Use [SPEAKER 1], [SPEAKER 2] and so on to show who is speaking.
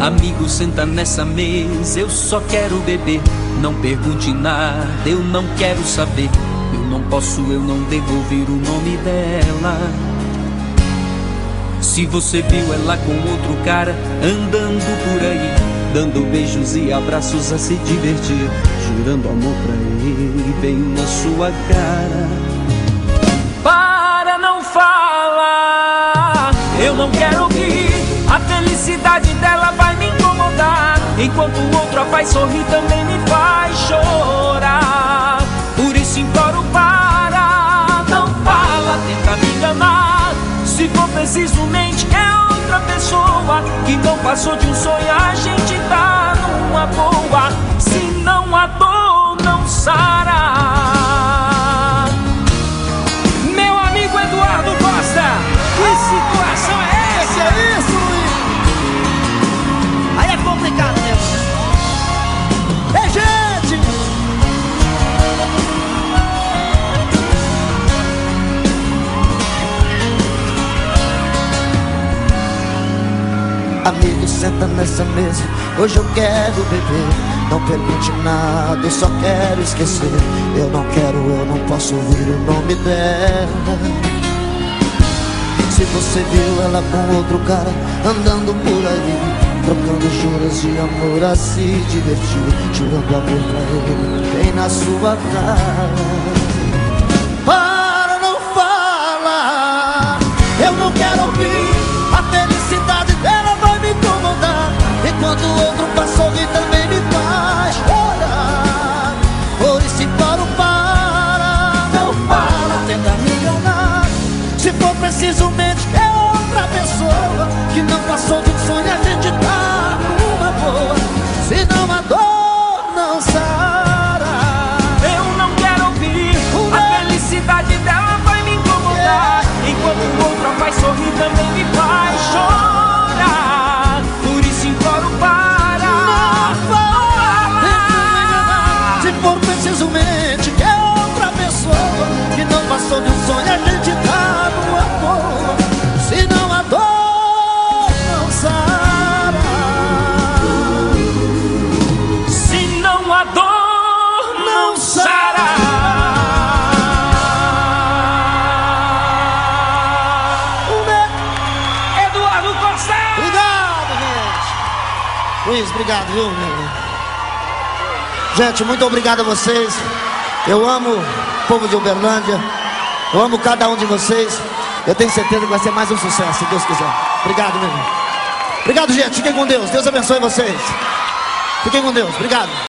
[SPEAKER 1] Amigo, senta nessa mesa, eu só quero beber. Não pergunte nada, eu não quero saber. Eu não posso, eu não devo ouvir o nome dela. Se você viu ela com outro cara andando por aí, dando beijos e abraços a se divertir, jurando amor pra ele bem na sua cara. Para, não fala, eu não quero ouvir. A felicidade enquanto o outro a sorrir também me faz chorar. Por isso imploro para, não fala, tenta me enganar. Se for preciso, mente é outra pessoa que não passou de um sonho. A gente tá numa Amigo,
[SPEAKER 2] senta nessa mesa. Hoje eu quero beber. Não pergunte nada, eu só quero esquecer. Eu não quero, eu não posso ouvir o nome dela. Se você viu ela com outro cara andando por aí, trocando juras de amor a se divertir, jurando amor pra ele, bem na sua cara. Enquanto o outro Luiz, obrigado, viu? Gente, muito obrigado a vocês. Eu amo o povo de Uberlândia. Eu amo cada um de vocês. Eu tenho certeza que vai ser mais um sucesso, se Deus quiser. Obrigado, meu irmão. Obrigado, gente. Fiquem com Deus. Deus abençoe vocês. Fiquem com Deus. Obrigado.